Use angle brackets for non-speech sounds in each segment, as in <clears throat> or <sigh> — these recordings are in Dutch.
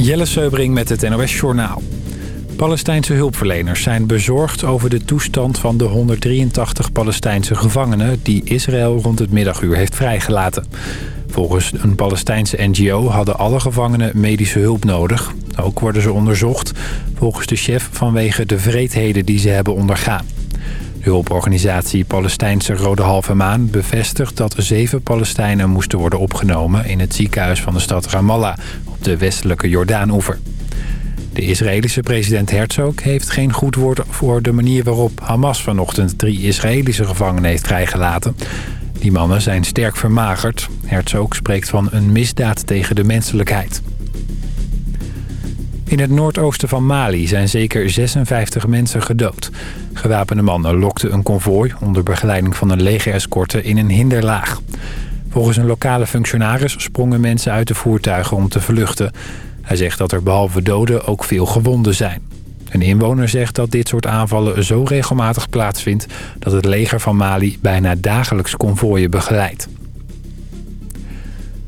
Jelle Seubring met het NOS Journaal. Palestijnse hulpverleners zijn bezorgd over de toestand van de 183 Palestijnse gevangenen... die Israël rond het middaguur heeft vrijgelaten. Volgens een Palestijnse NGO hadden alle gevangenen medische hulp nodig. Ook worden ze onderzocht, volgens de chef vanwege de vreedheden die ze hebben ondergaan. De hulporganisatie Palestijnse Rode Halve Maan bevestigt dat zeven Palestijnen moesten worden opgenomen... in het ziekenhuis van de stad Ramallah op de westelijke Jordaanoever. De Israëlische president Herzog heeft geen goed woord voor de manier waarop Hamas vanochtend drie Israëlische gevangenen heeft vrijgelaten. Die mannen zijn sterk vermagerd. Herzog spreekt van een misdaad tegen de menselijkheid. In het noordoosten van Mali zijn zeker 56 mensen gedood. Gewapende mannen lokten een konvooi onder begeleiding van een legerescorte in een hinderlaag. Volgens een lokale functionaris sprongen mensen uit de voertuigen om te vluchten. Hij zegt dat er behalve doden ook veel gewonden zijn. Een inwoner zegt dat dit soort aanvallen zo regelmatig plaatsvindt... dat het leger van Mali bijna dagelijks konvooien begeleidt.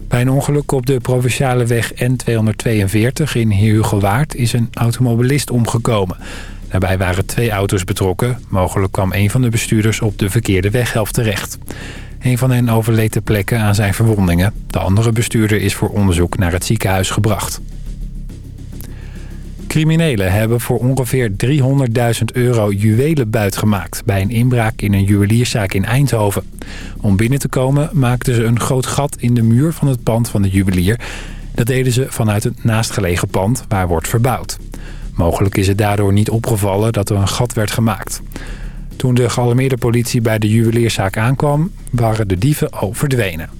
Bij een ongeluk op de provinciale weg N242 in Heerhugowaard is een automobilist omgekomen. Daarbij waren twee auto's betrokken. Mogelijk kwam een van de bestuurders op de verkeerde weghelft terecht. Een van hen overleed ter plekke aan zijn verwondingen. De andere bestuurder is voor onderzoek naar het ziekenhuis gebracht. Criminelen hebben voor ongeveer 300.000 euro juwelen buitgemaakt... bij een inbraak in een juwelierszaak in Eindhoven. Om binnen te komen maakten ze een groot gat in de muur van het pand van de juwelier. Dat deden ze vanuit het naastgelegen pand waar wordt verbouwd. Mogelijk is het daardoor niet opgevallen dat er een gat werd gemaakt. Toen de gealarmeerde politie bij de juwelierszaak aankwam... waren de dieven al verdwenen.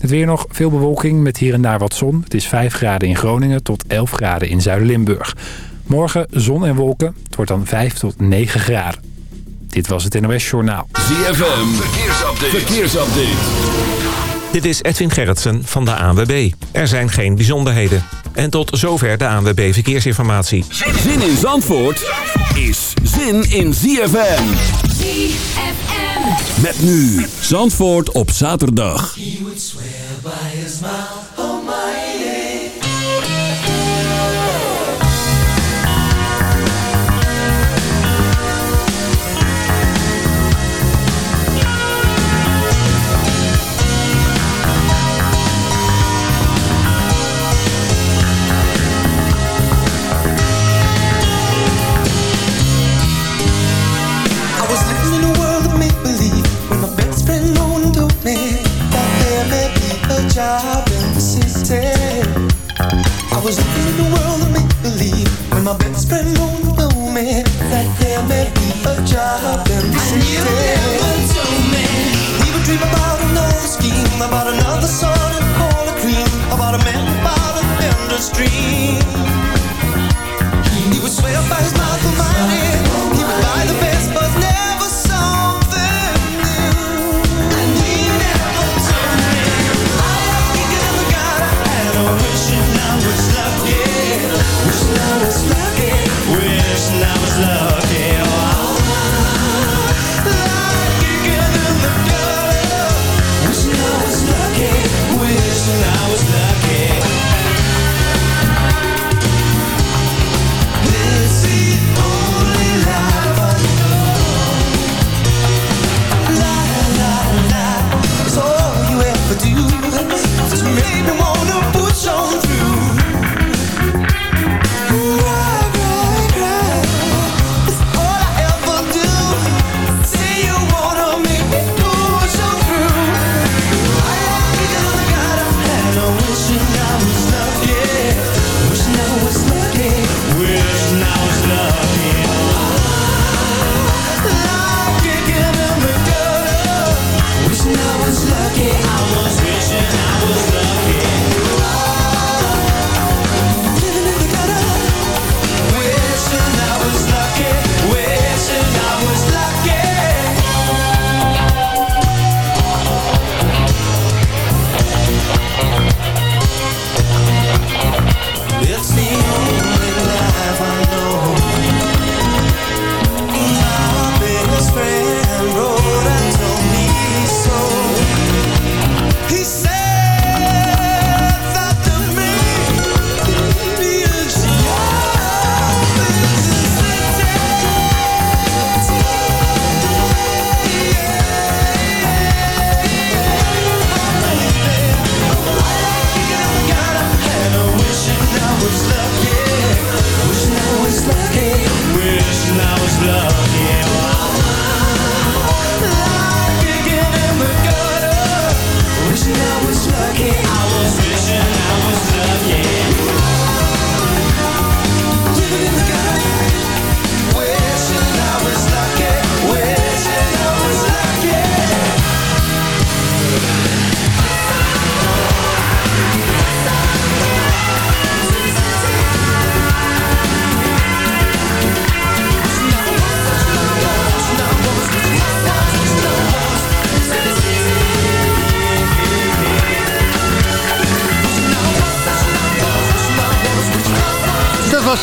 Het weer nog, veel bewolking met hier en daar wat zon. Het is 5 graden in Groningen tot 11 graden in Zuid-Limburg. Morgen zon en wolken. Het wordt dan 5 tot 9 graden. Dit was het NOS Journaal. ZFM, verkeersupdate. verkeersupdate. Dit is Edwin Gerritsen van de ANWB. Er zijn geen bijzonderheden. En tot zover de ANWB Verkeersinformatie. Zin in Zandvoort is zin in ZFM. ZFM. Met nu Zandvoort op zaterdag. I a job in the. I was living in a world of make believe when my best friend Moon told me that there may be a job in the city. We would dream about another scheme, about another sort of cola cream, about a man about a vendor's dream. He would swear by his mouth almighty He would buy the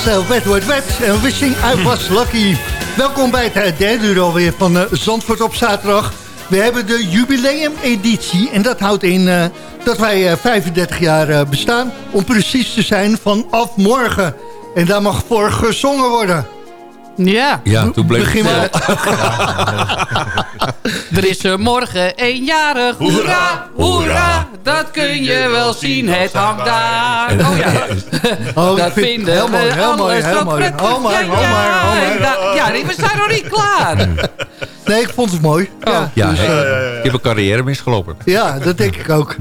uh, Wet Wet Wet en Wishing I Was Lucky. Welkom bij het uh, derde uur alweer van uh, Zandvoort op zaterdag. We hebben de jubileumeditie en dat houdt in dat wij 35 jaar bestaan. Om precies te zijn vanaf morgen. En daar mag voor gezongen worden. Ja. Ja, toen bleef Begin het <laughs> Er is er morgen eenjarig. Hoera, hoera. Dat kun je wel zien. Het hangt daar. Oh ja. <laughs> Oh, Dat vind- vinden heel mooi, we heel mooi, heel. Oh, maar, oh, maar, ja, oh, we zijn nog niet klaar. Nee, ik vond het mooi. Ja, Ja, dus, nee, eh, je hebt een carrière misgelopen. ja, dat denk ik ook.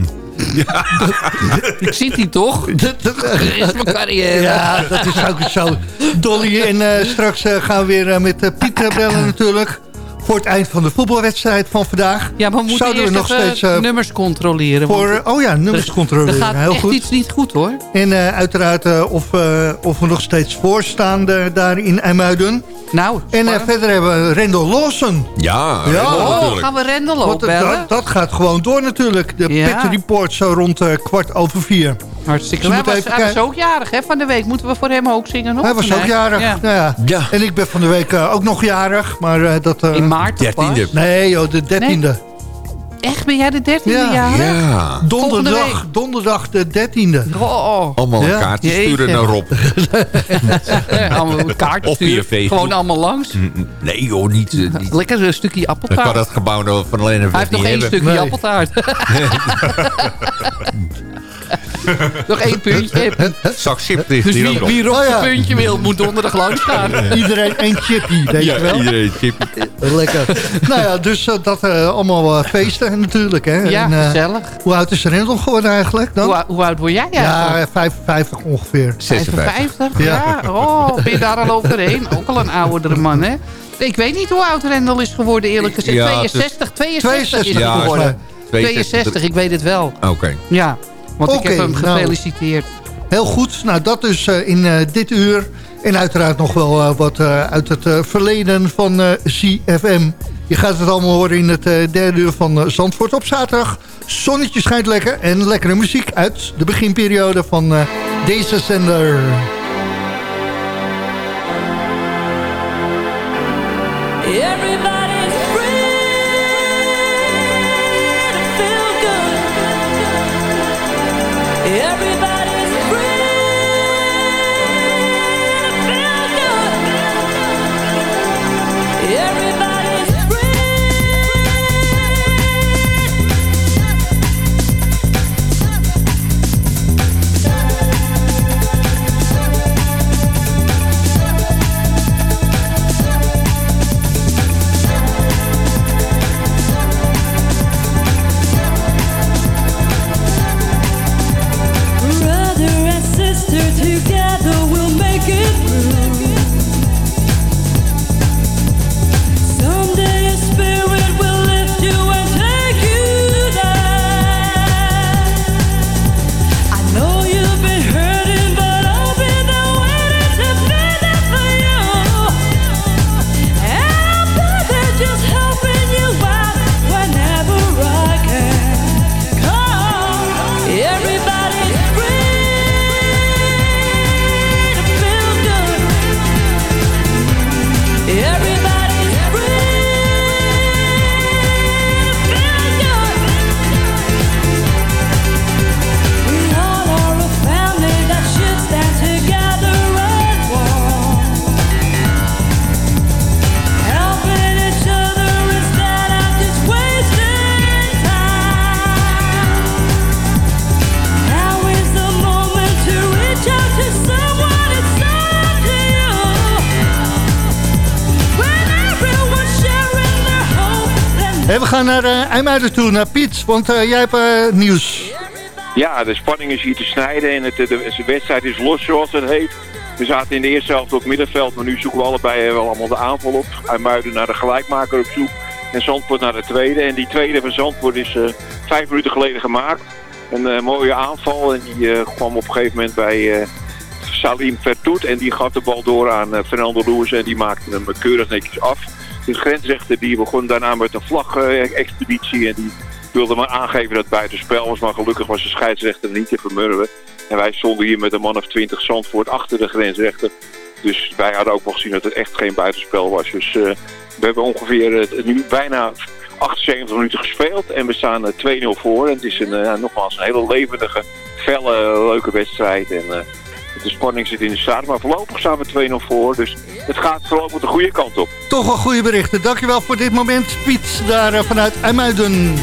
Ik zie die toch? Dat- dat- is mijn carrière. Ja, dat is ook zo. Dolly en eh, straks eh, gaan we weer eh, met Piet bellen natuurlijk. Voor het eind van de voetbalwedstrijd van vandaag. Ja, maar we moeten Zouden we eerst nog even steeds, eh, nummers controleren. Voor, eh, oh ja, nummers er- controleren. Er gaat Heel echt goed. iets niet goed hoor. En eh, uiteraard eh, of, eh, of we nog steeds voorstaan eh, daar in IJmuiden. Nou, En eh, verder hebben we Rendel Lawson. Ja, Ja. Rendel Oh, natuurlijk. gaan we Rendel Want, ook eh, bellen? dat, dat gaat gewoon door natuurlijk. De Ja. Pet Report zo rond eh, kwart over vier. Hartstikke Ze Hij was, hij ook jarig hè, van de week. Moeten we voor hem ook zingen? Nog? Hij was ook Nee. jarig. Ja. Nou ja. Ja. En ik ben van de week eh, ook nog jarig. Maar eh, dat... eh, In maart toch Dertiende. pas? Nee joh, de dertiende. Echt, ben jij de dertiende Ja. jarig? Ja. Donderdag, donderdag de dertiende. Oh, Allemaal Ja. een kaartje Jeetje. sturen naar Rob. <laughs> <laughs> allemaal een kaart Of sturen. Gewoon allemaal langs. Nee joh, niet. niet. Lekker een stukje Ik kan appeltaart. dat gebouw van alleen Hij even heeft nog één hebben. stukje Nee. appeltaart. <laughs> <laughs> nog één puntje. Zak chip ligt Dus wie, wie Oh ja. een puntje wil, moet donderdag langs gaan. <laughs> Iedereen één chippy, weet je Ja, wel. iedereen chip. <laughs> Lekker. nou ja, dus eh, dat eh, allemaal eh, feesten natuurlijk. Hè. Ja, En, eh, gezellig. hoe oud is Rendel geworden eigenlijk dan? Hoe, ou- hoe oud word jij ja, eigenlijk? eh, 55 ongeveer. 56. 55? Ja. Ja. Oh, ben je daar al overheen? Ook al een oudere man, hè? Ik weet niet hoe oud Rendel is geworden, eerlijk gezegd. Ja, 62, 62, 62 is hij ja, geworden. 62. 62, ik weet het wel. Oké. Ja, want ik Oké, heb hem nou. gefeliciteerd. Heel goed. Nou, dat dus eh, in eh, dit uur. En uiteraard nog wel eh, wat uit het verleden van CFM. Je gaat het allemaal horen in het derde uur van Zandvoort op zaterdag. Zonnetje schijnt lekker en lekkere muziek uit de beginperiode van deze zender. Gaan naar uh, IJmuiden toe, naar Piet. Want eh, jij hebt eh, nieuws. Ja, de spanning is hier te snijden en het, de, wedstrijd is los zoals het heet. We zaten in de eerste helft op middenveld, maar nu zoeken we allebei wel allemaal de aanval op. Muiden naar de gelijkmaker op zoek en Zandvoort naar de tweede. En die tweede van Zandvoort is vijf minuten geleden gemaakt. Een mooie aanval en die kwam op een gegeven moment bij Salim Vertoet. En die gaf de bal door aan Fernando Lewis en die maakte hem keurig netjes af. De grensrechter die begon daarna met een vlag-expeditie en die wilde maar aangeven dat het buitenspel was. Maar gelukkig was de scheidsrechter niet te vermurwen. En wij stonden hier met een man of 20 Zandvoort achter de grensrechter. Dus wij hadden ook wel gezien dat het echt geen buitenspel was. Dus eh, we hebben ongeveer eh, nu bijna 78 minuten gespeeld en we staan eh, 2-0 voor. En het is een, eh, nogmaals een hele levendige, felle, leuke wedstrijd. En eh, de spanning zit in de straat, maar voorlopig staan we 2-0 voor. Dus het gaat voorlopig de goede kant op. Toch wel goede berichten. Dankjewel voor dit moment, Piet, daar eh, vanuit IJmuiden.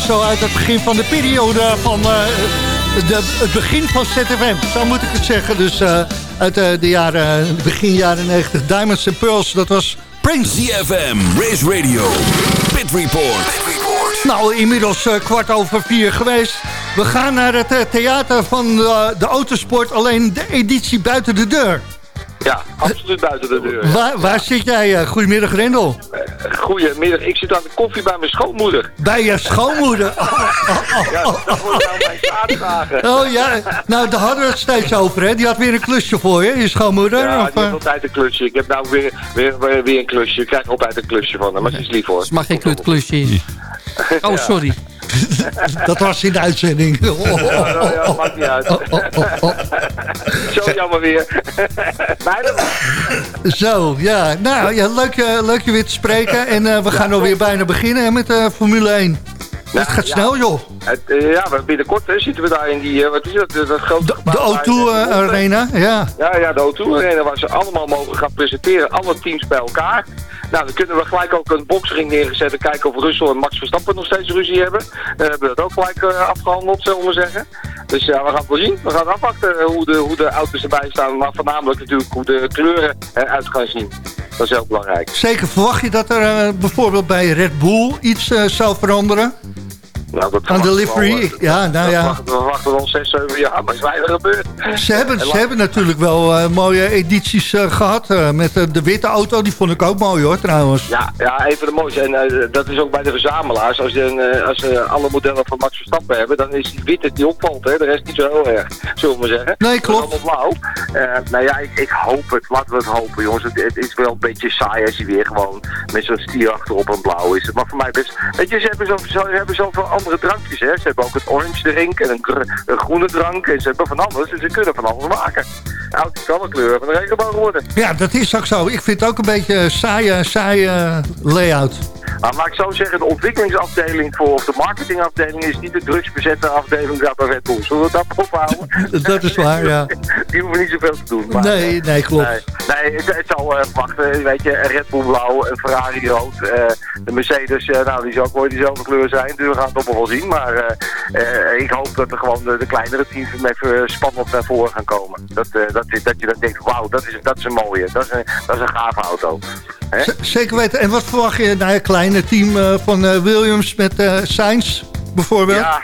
Zo uit het begin van de periode van eh, de, het begin van ZFM. Zo moet ik het zeggen. Dus eh, uit eh, de jaren, begin jaren 90. Diamonds and Pearls, dat was Prince. ZFM, Race Radio, Pit Report. Nou, inmiddels eh, kwart over vier geweest. We gaan naar het theater van eh, de autosport. Alleen de editie buiten de deur. Ja, absoluut buiten de deur. Waar, waar zit jij? eh? goedemiddag, Rendel. Goedemiddag, ik zit aan de koffie bij mijn schoonmoeder. Bij je schoonmoeder. Ja, dat wordt nou mijn. Oh ja, nou daar hadden we het steeds over, hè? Die had weer een klusje voor je, je schoonmoeder. Ja, of, die heeft eh? altijd een klusje. Ik heb nou weer, weer, weer, weer een klusje. Ik krijg altijd een klusje van haar, maar ze is lief hoor. Het mag geen kutklusje is. Oh, sorry. <laughs> dat was in de uitzending. Ja, ja, ja, maakt niet uit. Zo jammer weer. Zo, ja. Nou, ja, leuk, je- leuk je weer te spreken. En eh, we gaan alweer bijna beginnen met de Formule 1. Het gaat snel, joh. Het, eh, ja, binnenkort hè, zitten we daar in die, eh, wat is dat, dat grote De waar- O2 eh, Arena, ja. Ja, ja, de O2 Arena waar ze allemaal mogen gaan presenteren. Alle teams bij elkaar. Nou, dan kunnen we gelijk ook een boxring neergezet en kijken of Russell en Max Verstappen nog steeds ruzie hebben. Dan hebben we dat ook gelijk eh, afgehandeld, zullen we zeggen. Dus ja, we gaan het wel zien. We gaan afwachten eh, hoe de, hoe de auto's erbij staan. Maar voornamelijk natuurlijk hoe de kleuren eruit gaan zien. Dat is heel belangrijk. Zeker, verwacht je dat er eh, bijvoorbeeld bij Red Bull iets eh, zou veranderen? Nou, dat Aan de verwachten we livery? al, eh, Ja, nou ja. wachten- We wachten al 6, 7 jaar, maar is weinig gebeurd. Ze hebben, En ze hebben natuurlijk wel eh, mooie edities eh, gehad. eh, met de witte auto, die vond ik ook mooi hoor, trouwens. Ja, ja, even de mooiste. En dat is ook bij de verzamelaars. Als, je een, als ze alle modellen van Max Verstappen hebben, dan is die witte die opvalt. Hè? De rest niet zo heel erg, zullen we maar zeggen. Nee, klopt. Dat is allemaal blauw. Nou ja, ik, ik hoop het. Laten we het hopen, jongens. Het, het is wel een beetje saai als je weer gewoon met zo'n stier achterop een blauw is. Maar voor mij best... Weet je, ze hebben, zo, zo, ze hebben zoveel andere drankjes, hè. Ze hebben ook het orange drink en een, gr- een groene drank. En ze hebben van alles. En ze kunnen van alles maken. Nou, het kan een kleur van de regenboog worden. Ja, dat is ook zo. Ik vind het ook een beetje saaie, saaie layout. Maar laat ik zo zeggen, de ontwikkelingsafdeling voor, of de marketingafdeling is niet de drugsbezette afdeling bij Red Bull. Zullen we dat ophouden? <laughs> Dat is waar, ja. <laughs> Die hoeven niet zoveel te doen. Maar, Nee, nee, klopt. Nee, nee het, het zal eh, wachten. Weet je, een Red Bull blauw, een Ferrari rood. eh, de Mercedes, eh, nou, die zal ook wel diezelfde kleur zijn. Dus we gaan het allemaal wel zien. Maar eh, eh, ik hoop dat er gewoon de, de kleinere teams even spannend naar voren gaan komen. Dat, eh, dat, dat je dan denkt, wauw, dat is, dat is een mooie. Dat is een, dat is een gave auto. Zeker weten. En wat verwacht je naar een kleine team eh, van eh, Williams met eh Sainz bijvoorbeeld? Ja,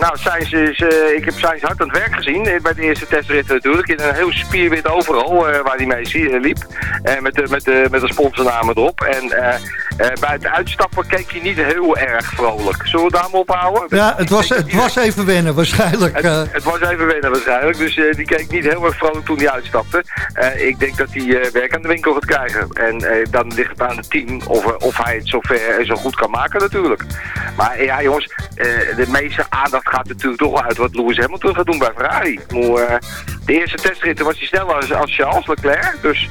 nou, Sainz is, eh, ik heb Sainz hard aan het werk gezien eh, bij de eerste testrit natuurlijk. In een heel spierwit overal eh, waar hij mee eh, liep. Eh, met, de, met, de, met de sponsornamen erop. En eh, eh, bij het uitstappen keek hij niet heel erg vrolijk. Zullen we daar maar ophouden? Ja, het was, het was even wennen waarschijnlijk. Het, eh. het was even wennen waarschijnlijk, dus eh, die keek niet heel erg vrolijk toen hij uitstapte. Ik denk dat hij werk aan de winkel gaat krijgen. En dan ligt het aan het team of, of hij het zo ver en zo goed kan maken natuurlijk. Maar ja jongens, de meeste aandacht gaat natuurlijk toch wel uit wat Lewis Hamilton gaat doen bij Ferrari. Maar, de eerste testritten was hij sneller als, als Charles Leclerc. Dus,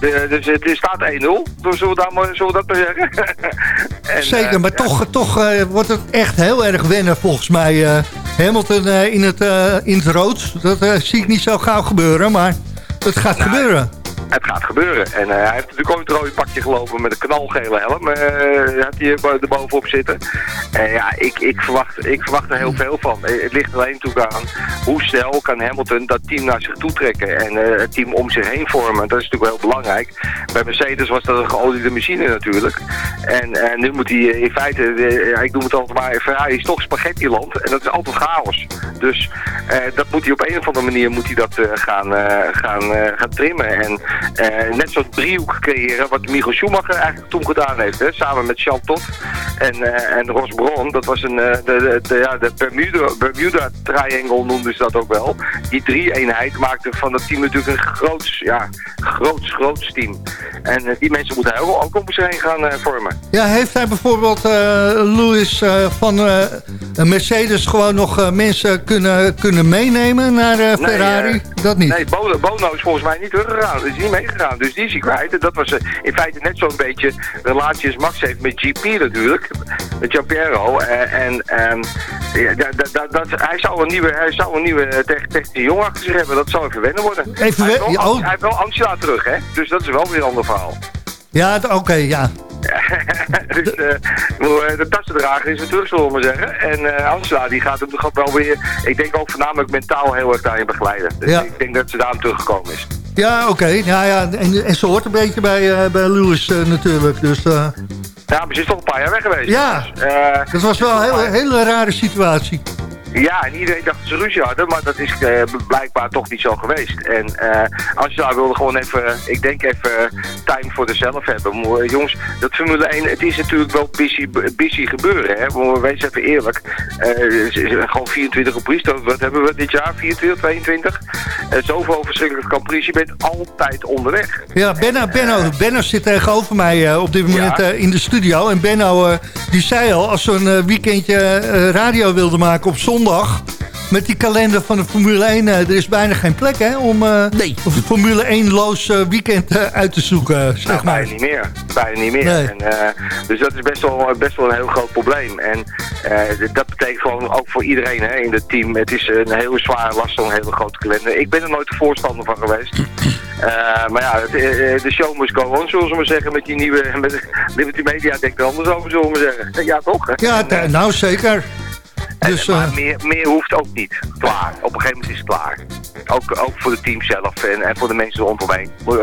de, dus het is- staat 1-0. Dus zullen we, daar maar, zullen we dat maar <laughs> zeggen? En, Zeker, eh, maar ja. toch, toch eh, wordt het echt heel erg wennen volgens mij. eh, Hamilton in, het, in het rood, dat zie ik niet zo gauw gebeuren, maar het gaat Nou, gebeuren. Het gaat gebeuren. En eh, hij heeft natuurlijk ooit een rode pakje gelopen met een knalgele helm. eh had hij er bovenop zitten. En ja, ik, ik, verwacht, ik verwacht er heel veel van. Eh, Het ligt alleen toe aan hoe snel kan Hamilton dat team naar zich toe trekken. En het team om zich heen vormen. Dat is natuurlijk wel heel belangrijk. Bij Mercedes was dat een geoliede machine natuurlijk. En nu moet hij in feite, ik noem het altijd maar, Ferrari is toch spaghettiland. En dat is altijd chaos. Dus dat moet hij op een of andere manier moet hij dat, gaan, gaan, gaan trimmen. En eh, net zo'n driehoek creëren wat Michael Schumacher eigenlijk toen gedaan heeft. Hè, samen met Jean Todt en, eh, en Ross Brawn. Dat was een, eh, de, de, de, ja, de Bermuda, Bermuda Triangle noemden ze dat ook wel. Die drie-eenheid maakte van dat team natuurlijk een groots, ja, groots, groots team. En die mensen moeten ook, ook om zich heen gaan vormen. Ja, heeft hij bijvoorbeeld eh, van Mercedes gewoon nog mensen kunnen, kunnen meenemen naar Ferrari? Nee, dat niet. Nee, Bono, Bono is volgens mij niet teruggegaan. Niet meegegaan. Dus die is hij kwijt. En dat was eh, in feite net zo'n beetje relatie als Max heeft met GP natuurlijk. Met Giampiero. Eh, en ehm, ja, da- da- da- dat, hij zou een nieuwe, hij zou een nieuwe eh, tech- technische jongen achter zich hebben. Dat zou even wennen worden. Even hij, heeft wel, oh. Hij heeft wel Angela terug, hè? Dus dat is wel weer een ander verhaal. Ja, oké, ja. <laughs> dus eh, de tassendrager is weer terug, zullen we maar zeggen. En eh Angela, die gaat hem toch wel weer, ik denk ook voornamelijk mentaal heel erg daarin begeleiden. Dus Ja. ik denk dat ze daar aan teruggekomen is. Ja, oké. Ja, ja, en, en ze hoort een beetje bij, eh, bij Lewis eh, natuurlijk. Dus eh, Ja, maar ze is toch een paar jaar weg geweest. Ja. Dus, dat was wel een hele, hele rare situatie. Ja, en iedereen dacht dat ze ruzie hadden, maar dat is eh, blijkbaar toch niet zo geweest. En eh Angela wilde gewoon even, ik denk even time voor zichzelf hebben. Maar, eh, jongens, dat Formule 1, het is natuurlijk wel busy, busy gebeuren. Hè? Maar wees even eerlijk. Eh, ze- ze- gewoon 24 Capri's, dat- wat hebben we dit jaar? 24, 22? Eh, zoveel verschillende Capri's, je bent altijd onderweg. Ja, Benno, Benno, Benno zit tegenover mij eh, op dit moment Ja. eh, in de studio. En Benno, eh, die zei al, als we een eh, weekendje eh, radio wilden maken op zondag... met die kalender van de Formule 1, eh, er is bijna geen plek hè, om eh, een Formule 1-loos eh, weekend eh, uit te zoeken, zeg Nou, maar. bijna niet meer. Bijna niet meer. Nee. En, eh, dus dat is best wel, best wel een heel groot probleem. En eh, dat betekent gewoon ook voor iedereen hè, in het team. Het is een heel zwaar last, zo'n hele grote kalender. Ik ben er nooit de voorstander van geweest. <clears throat> Eh, maar ja, het, de show must go on, zullen we maar zeggen. Met die nieuwe <laughs> met Liberty Media denk ik er anders over, zullen we maar zeggen. Ja, toch? Ja, nou zeker. En- Dus, maar eh, meer, meer hoeft ook niet. Klaar. Op een gegeven moment is het klaar. Ook, ook voor het team zelf en, en voor de mensen rondomheen. Eh,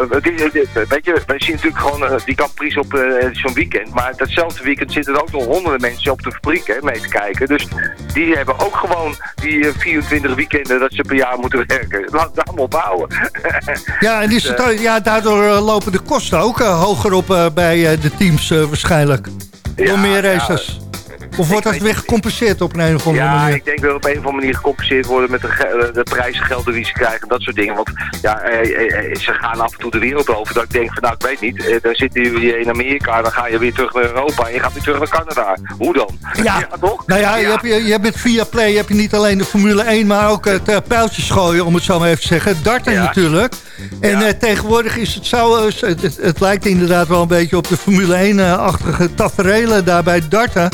Weet je, wij zien natuurlijk gewoon eh, die op zo'n weekend. Maar datzelfde weekend zitten er ook nog honderden mensen op de fabriek hè, mee te kijken. Dus die hebben ook gewoon die eh, 24 weekenden dat ze per jaar moeten werken. Laat het allemaal ophouden. <laughs> ja, en is het, Dus, ja, daardoor lopen de kosten ook hoger op bij de teams waarschijnlijk. Door meer races. Of wordt dat weer gecompenseerd op een, of andere Ja, manier? ik denk dat op een of andere manier gecompenseerd worden met de, eh, de prijsgelden die ze krijgen, dat soort dingen. Want ja, eh, eh, ze gaan af en toe de wereld over. Dat ik denk van, nou, ik weet niet. dan zitten jullie in Amerika, dan ga je weer terug naar Europa en je gaat weer terug naar Canada. Hoe dan? Ja. toch? Nou ja, Je, hebt, je, je hebt met via Play heb je niet alleen de Formule 1, maar ook het uh, pijltjes gooien, om het zo maar even te zeggen. Darten Ja. natuurlijk. En tegenwoordig is het zo, het, het, het lijkt inderdaad wel een beetje op de Formule 1-achtige taferelen daar bij darten.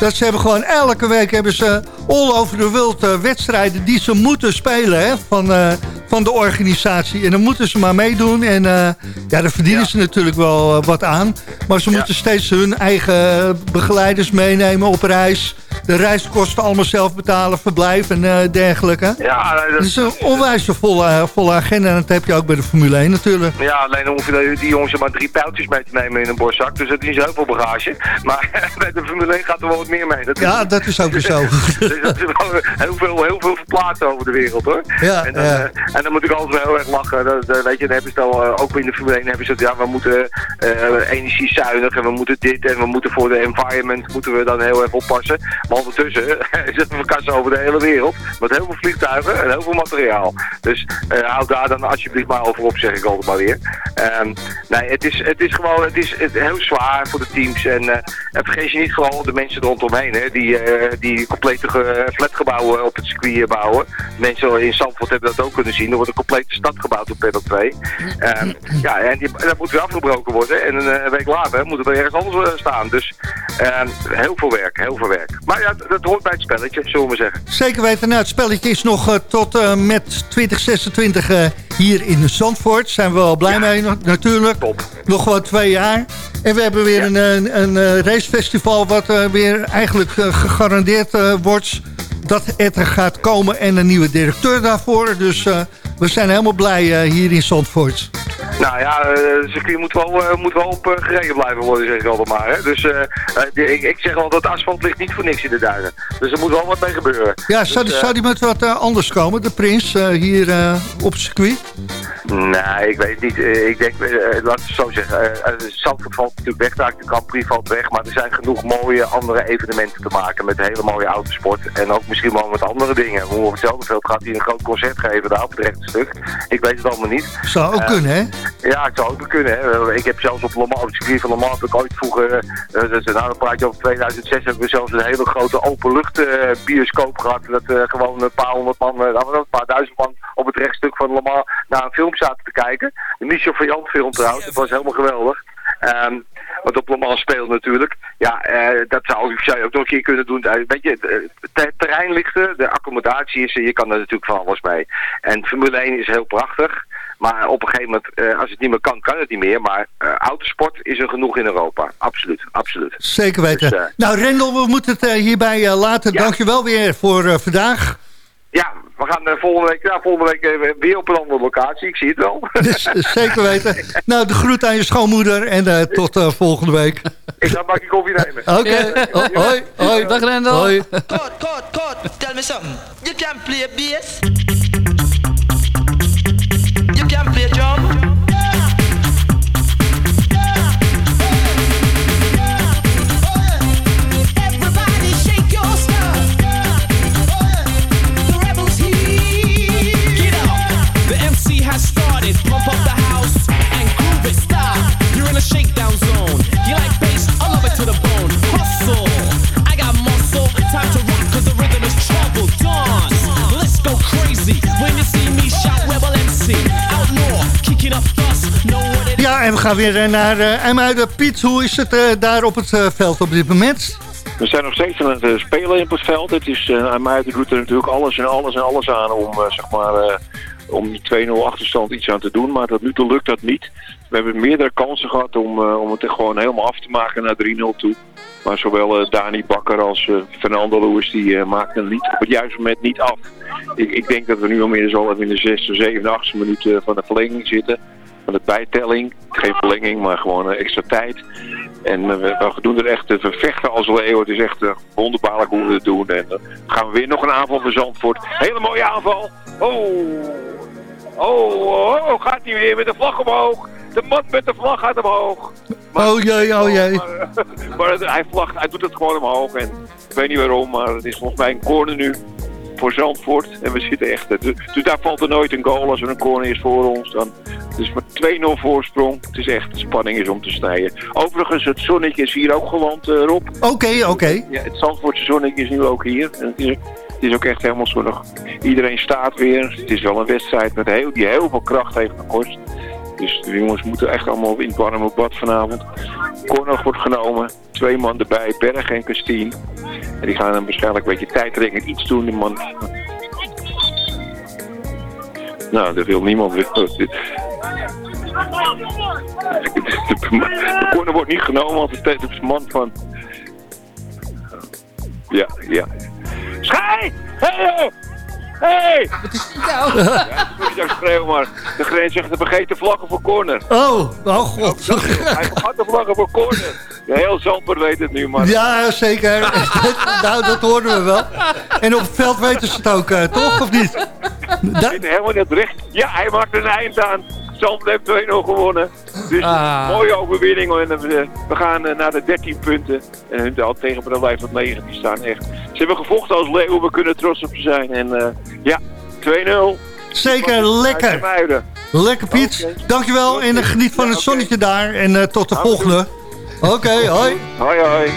Dat ze hebben gewoon elke week hebben ze all over world eh, wedstrijden die ze moeten spelen hè, van, eh, van de organisatie. En dan moeten ze maar meedoen. En eh, ja, daar verdienen ze natuurlijk wel eh, wat aan. Maar ze moeten steeds hun eigen begeleiders meenemen op reis. De reiskosten allemaal zelf betalen, verblijf en dergelijke. Ja, dat- is een onwijs volle, volle agenda. En dat heb je ook bij de Formule 1 natuurlijk. Ja, alleen dan hoeven die- die jongens er maar drie pijltjes mee te nemen in een borstzak. Dus dat is niet zo heel veel bagage. Maar <laughs> bij de Formule 1 gaat er wel wat meer mee. Dat is- Ja, dat is ook weer zo. <laughs> dus <laughs> dat is wel heel veel, heel veel verplaatst over de wereld hoor. Ja, en, dan, ja. eh, en dan moet ik altijd wel heel erg lachen. Dat, dat- weet je, dan hebben ze het al, eh, ook in de Formule 1 hebben ze het, ja, we moeten eh energiezuinig en we moeten dit en we moeten voor de environment moeten we dan heel erg oppassen. Maar ondertussen <laughs> zitten we kassen over de hele wereld met heel veel vliegtuigen en heel veel materiaal. Dus eh hou daar dan alsjeblieft maar over op, zeg ik altijd maar weer. Ehm, nee, het is, het is gewoon het is, het heel zwaar voor de teams. En, en vergeet je niet vooral de mensen rondomheen, hè, die, die complete flatgebouwen op het circuit bouwen. Mensen in Zandvoort hebben dat ook kunnen zien. Er wordt een complete stad gebouwd op Pedal 2. Ehm, ja, en dat moet weer afgebroken worden. En een, eh, week later moet het weer ergens anders eh, staan. Dus ehm, heel veel werk, heel veel werk. Maar ja, dat hoort bij het spelletje, zullen we zeggen. Zeker weten. Nou, het spelletje is nog eh, tot eh, met 2026 eh, hier in Zandvoort. Zijn we wel blij mee natuurlijk. Nog wel twee jaar. En we hebben weer een, een, een eh, racefestival wat eh, weer eigenlijk eh, gegarandeerd wordt dat het er gaat komen. En een nieuwe directeur daarvoor. Dus we zijn helemaal blij hier in Zandvoort. Nou ja, eh, het circuit moet wel, eh, moet wel op eh, gereden blijven worden, zeg ik altijd maar. Hè? Dus eh, eh, die- ik, ik zeg wel dat asfalt ligt niet voor niks in de duinen. Dus er moet wel wat mee gebeuren. Ja, zou, die, Dus, eh, zou die met wat eh, anders komen, de prins, eh, hier eh, op het circuit? Nee, ik weet niet. Eh, Ik denk, eh, laat ik het zo zeggen. eh, eh, Zandvoort valt natuurlijk weg, daar de Grand Prix valt weg. Maar er zijn genoeg mooie andere evenementen te maken met hele mooie autosport. En ook misschien wel met andere dingen. Hoe op hetzelfde veld gaat hij een groot concert geven daar op het rechte stuk. Ik weet het allemaal niet. Zou ook Eh, kunnen, hè? Ja, het zou ook kunnen. Hè. Ik heb zelfs op, Le Mans, op het circuit van Le Mans heb ik ooit vroeger, je over 2006, hebben we zelfs een hele grote openlucht eh bioscoop gehad. Dat eh, gewoon een paar honderd man, een paar duizend man op het rechtstuk van Le naar een film zaten te kijken. Een Michel Vaillant film trouwens, dat was helemaal geweldig. Ehm, wat op Le speelt natuurlijk. Ja, dat zou, zou je ook nog een keer kunnen doen. Weet je, het het terrein ligt er, de accommodatie is er, je kan er natuurlijk van alles mee. En Formule 1 is heel prachtig. Maar op een gegeven moment, eh, als het niet meer kan, kan het niet meer. Maar eh, autosport is er genoeg in Europa. Absoluut, absoluut. Zeker weten. Dus, eh, nou, Rendel, we moeten het eh, hierbij eh, laten. Ja. Dankjewel weer voor eh, vandaag. Ja, we gaan volgende week, ja, volgende week weer op een andere locatie. Ik zie het wel. <laughs> Dus, zeker weten. <laughs> Nou, de groet aan je schoonmoeder en eh, tot volgende week. ik ga een bakje koffie nemen. <laughs> Oké, Ho- hoi, hoi. Dag Rendel. Hoi. Code, code, code. Tell me something. You can play bass. Shakedown zone. You like Ja, en we gaan weer eh, naar eh IJmuiden. Piet, hoe is het eh, daar op het veld op dit moment? We zijn nog steeds aan het spelen op het veld. Het is, uh, Muiden doet er natuurlijk alles en alles en alles aan om, zeg maar, om die 2-0 achterstand iets aan te doen. Maar tot nu toe lukt dat niet. We hebben meerdere kansen gehad om, om het gewoon helemaal af te maken naar 3-0 toe. Maar zowel eh, Dani Bakker als eh, Fernando Lewis die eh, maakten het niet, op het juiste moment niet af. Ik, ik denk dat we nu inmiddels al even in de 6e, 7e, 8e minuut van de verlenging zitten. Van de bijtelling. Geen verlenging, maar gewoon extra tijd. En we, doen er echt te vervechten als leeuw. Het is echt uh, wonderbaarlijk hoe we het doen. En dan gaan we weer nog een aanval van Zandvoort. Hele mooie aanval. Oh. Oh, oh, gaat hij weer met de vlag omhoog. De man met de vlag gaat omhoog. Oh jee, oh jee. <laughs> Maar, maar het- hij, vlagt, hij doet het gewoon omhoog. En ik weet niet waarom, maar het is volgens mij een corner nu voor Zandvoort. En we zitten echt... Dus, dus daar valt er nooit een goal als er een corner is voor ons. Dan, het is maar 2-0 voorsprong. Het is echt, spanning is om te snijden. Overigens, het zonnetje is hier ook geland, eh, Rob. Oké, oké. Ja, het Zandvoortse zonnetje is nu ook hier. En het, is, het is ook echt helemaal zonnig. Iedereen staat weer. Het is wel een wedstrijd met heel, die heel veel kracht heeft gekost. Dus de jongens moeten echt allemaal in het warme bad vanavond. Corner wordt genomen. Twee man erbij, Berg en Christine. En die gaan dan waarschijnlijk een beetje tijdrekkend iets doen. Die man... Nou, dat wil niemand. De corner wordt niet genomen, want het is man van... Ja, ja. Schij! Hey! Hey! Wat is dit nou? Ja, <laughs> zo schreeuwen, maar de grens zegt, vergeet de vlaggen voor corner. Oh, oh god. Hij vergat de vlaggen voor corner. Ja, heel Zandvoort weet het nu, maar... Ja, zeker. <laughs> nou, dat hoorden we wel. En op het veld weten ze het ook, eh, toch? Of niet? Da- zit helemaal net recht. Ja, hij maakt een eind aan. Zandvoort heeft 2-0 gewonnen. Dus Ah. mooie overwinning. En eh, we, we gaan eh, naar de 13 punten. En hun al tegenpartij blijft op 9. Die staan echt. Ze hebben gevochten als leeuwen. We kunnen trots op ze zijn. En eh, ja, 2-0. Zeker, lekker. Lekker Piet. Dankjewel en geniet van Ja, het zonnetje daar. En eh, tot de volgende. Oké, hoi. Hoi, hoi.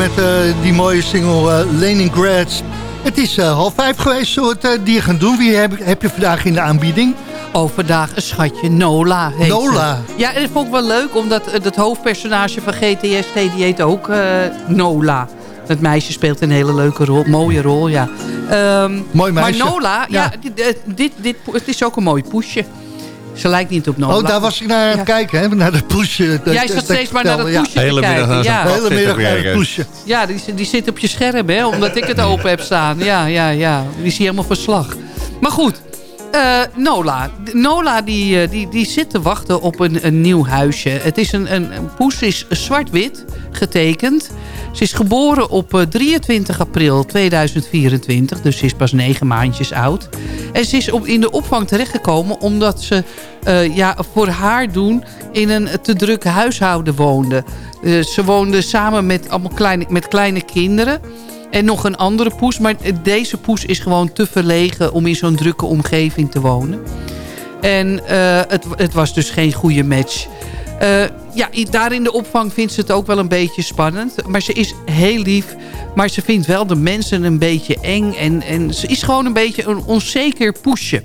Met eh, die mooie single eh, Leningrad. Het is eh, half vijf geweest, zullen we het eh, die gaan doen? Wie heb, heb je vandaag in de aanbieding? Oh, vandaag een schatje, Nola heet Nola. ze. Ja, en dat vond ik wel leuk, omdat het hoofdpersonage van GTST, die heet ook Nola. Dat meisje speelt een hele leuke rol, mooie rol, ja. Ehm, Mooi meisje. Maar Nola, ja, Ja. dit, dit, dit, dit- het is ook een mooi poesje. Ze lijkt niet op Nola. Oh, daar was ik naar aan het kijken, hè? naar de poesje. Jij zat dat steeds maar naar dat poesje te Hele middag kijken. zo'n Ja. De hele middag naar het poesje. Ja, die, die zit op je scherm, hè? Omdat ik het <laughs> open heb staan. Ja, ja, ja. Die zie je helemaal verslag. Maar goed, eh, Nola. Nola die, eh, die, die zit te wachten op een, een nieuw huisje. Het is een, een, poes is zwart-wit getekend. Ze is geboren op eh, 23 april 2024. Dus ze is pas negen maandjes oud. En ze is op, in de opvang terechtgekomen omdat ze eh, ja, voor haar doen in een te druk huishouden woonde. Eh, ze woonde samen met, allemaal kleine, met kleine kinderen. En nog een andere poes. Maar deze poes is gewoon te verlegen om in zo'n drukke omgeving te wonen. En eh, het, het was dus geen goede match. Eh, ja, daar in de opvang vindt ze het ook wel een beetje spannend. Maar ze is heel lief. Maar ze vindt wel de mensen een beetje eng. En, en ze is gewoon een beetje een onzeker poesje.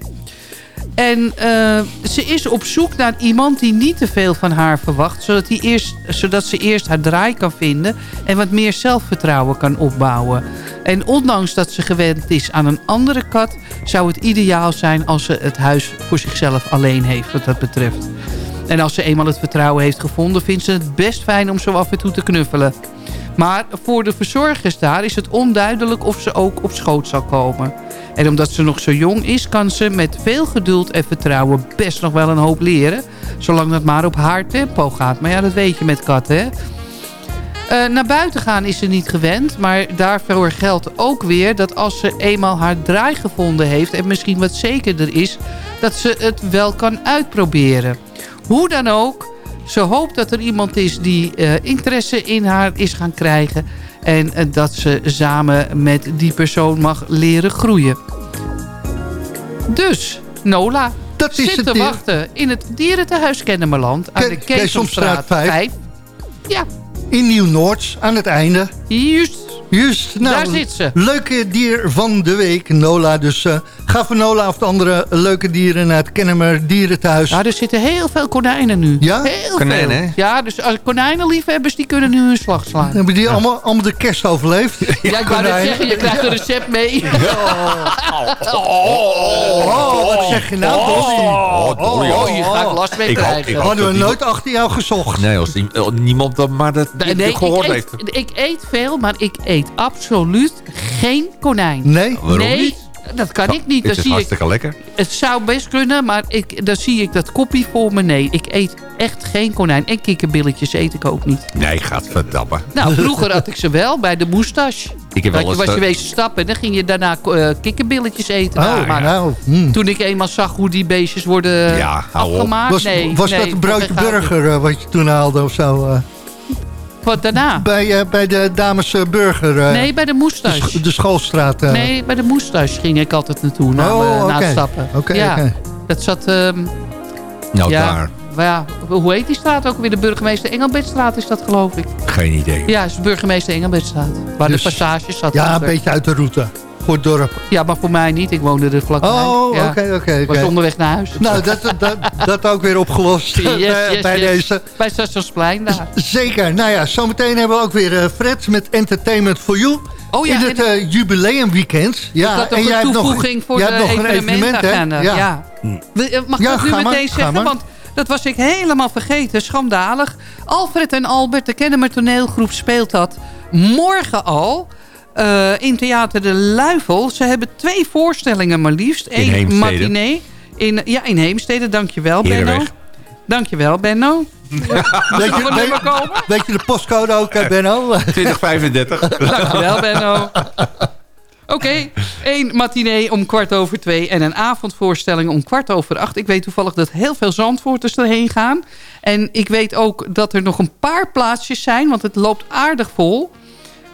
En eh, ze is op zoek naar iemand die niet te veel van haar verwacht. Zodat, die eerst, zodat ze eerst haar draai kan vinden. En wat meer zelfvertrouwen kan opbouwen. En ondanks dat ze gewend is aan een andere kat... zou het ideaal zijn als ze het huis voor zichzelf alleen heeft wat dat betreft. En als ze eenmaal het vertrouwen heeft gevonden... vindt ze het best fijn om zo af en toe te knuffelen. Maar voor de verzorgers daar is het onduidelijk of ze ook op schoot zal komen. En omdat ze nog zo jong is, kan ze met veel geduld en vertrouwen best nog wel een hoop leren. Zolang dat maar op haar tempo gaat. Maar ja, dat weet je met katten, hè. Eh, naar buiten gaan is ze niet gewend. Maar daarvoor geldt ook weer dat als ze eenmaal haar draai gevonden heeft... en misschien wat zekerder is, dat ze het wel kan uitproberen. Hoe dan ook, ze hoopt dat er iemand is die eh, interesse in haar is gaan krijgen... en eh, dat ze samen met die persoon mag leren groeien. Dus, Nola Dat is zit het te dier- wachten in het dierentehuis Kennemerland... aan Ke- de Keesomstraat 5. 5. Ja, In Nieuw-Noords, aan het einde. juist. Juist. Nou, Daar zit ze. Leuke dier van de week, Nola. Dus eh, Ga van Nola of de andere leuke dieren naar het Kennemer Dierenthuis. Ja, er zitten heel veel konijnen nu. Ja? Heel Konijnen, veel. hè? Ja, dus als konijnenliefhebbers die kunnen nu hun slag slaan. Hebben die allemaal, allemaal de kerst overleefd? Ja, ik wou net zeggen, je krijgt een recept mee. <laughs> Oh, wat zeg je nou? Oh, Oh, hier ga ik last mee Ik krijgen. Hadden we nooit achter jou gezocht. Nee, als oh, niemand dat maar dat Nee, gehoord ik, heeft. ik eet veel, maar ik eet absoluut geen konijn. Nee? Waarom nee, niet? dat kan ik niet. Het is zie ik, hartstikke lekker. het zou best kunnen, maar ik, dan zie ik dat koppie voor me. Nee, ik eet echt geen konijn. En kikkerbilletjes eet ik ook niet. Nee, gaat verdampen. Nou, vroeger had ik ze wel bij de moustache. Ik heb wel eens... was je wezen stappen en dan ging je daarna eh, kikkerbilletjes eten. Oh, maar nou. hm. toen ik eenmaal zag hoe die beestjes worden Ja, afgemaakt, Was, nee. was nee, dat een broodje burger eh, wat je toen haalde of zo? eh? Wat daarna? bij, eh, bij de dames eh, burger. eh, nee, bij de sch- de schoolstraat. eh. Nee, bij de moustache ging ik altijd naartoe, na, Oh, na oké. het stappen. Oké, ja, oké. dat zat... ehm, Nou, ja, daar. maar ja, hoe heet die straat ook weer? De burgemeester Engelbertstraat is dat, geloof ik. Geen idee. Ja, het is de burgemeester Engelbertstraat. Waar Dus- de passage zat. Ja, een beetje uit de route. Het dorp. Ja, maar voor mij niet. Ik woonde er vlakbij. Oh, oké, Ja. oké, was onderweg naar huis. Nou, dat, dat, dat ook weer opgelost <laughs> Yes, eh, yes, bij yes. deze. Bij daar. Zeker. Nou ja, zometeen hebben we ook weer eh, Fred met Entertainment for You. Oh ja, in het en- eh, jubileumweekend. Ja, nog en jij een hebt nog, toevoeging voor jij de hebt nog een evenement, hè? evenementagenda. Ja. Eh, Mag ik Ja, dat nu meteen zeggen? maar. Want dat was ik helemaal vergeten. Schandalig. Alfred en Albert, de Kennemer toneelgroep, speelt dat morgen al. Eh, in Theater de Luifel. Ze hebben twee voorstellingen maar liefst. Eén Heemstede. matinee. In, ja, in Heemstede. Dankjewel, Benno. Herenweg. Dankjewel, Benno. Weet je, weet je de postcode ook, eh, Benno? <laughs> 2035. Dankjewel, Benno. Oké, één matinee om kwart over twee... en een avondvoorstelling om kwart over acht. Ik weet toevallig dat heel veel Zandvoorters erheen gaan. En ik weet ook dat er nog een paar plaatsjes zijn... want het loopt aardig vol.